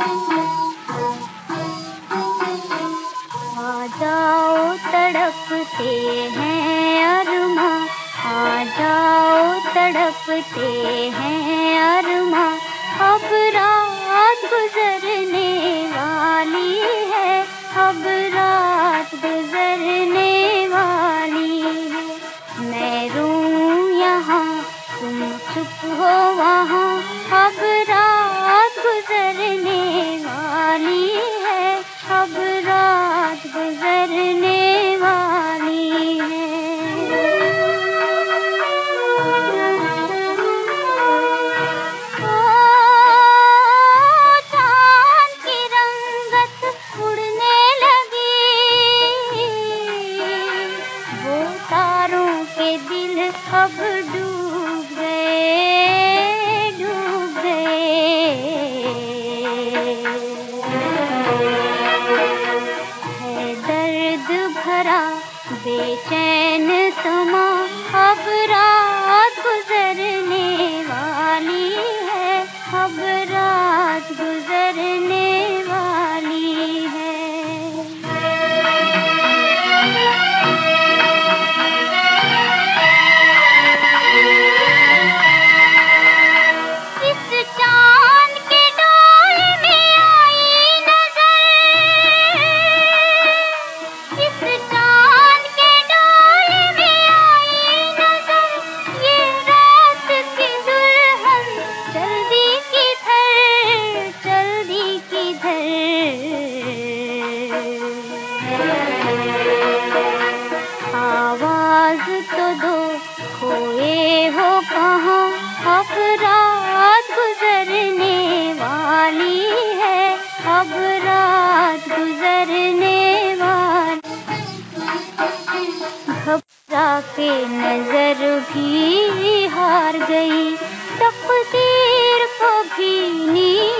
آ جاؤ تڑپتے ہیں ارماں آ جاؤ تڑپتے ہیں ارماں اب رات گزرنے والی ہے، اب رات گزرنے والی ہے۔ میں روں یہاں، تم چپ ہو وہاں دل اب ڈوب گئے ڈوب گئے ہے درد بھرا، بے چین سما اب رات گزرنے والی ہے، اب رات گزرنے آواز تو دو، کھوئے ہو کہاں؟ اب رات گزرنے والی ہے اب رات گزرنے والی۔ گھبرا کے نظر بھی ہار گئی، تقدیر کو بھی نیند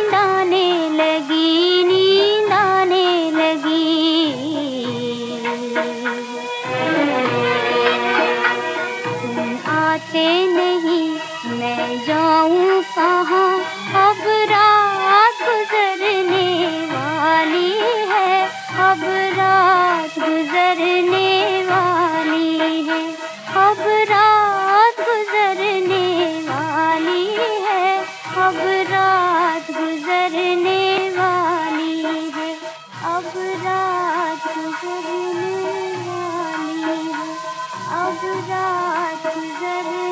اب رات گزرنے والی ہے۔ اب رات گزرنے والی ہے۔ اب رات گزرنے والی ہے۔ اب رات گزرنے والی ہے۔ اب رات گزرنے والی ہے۔ اب رات گزرنے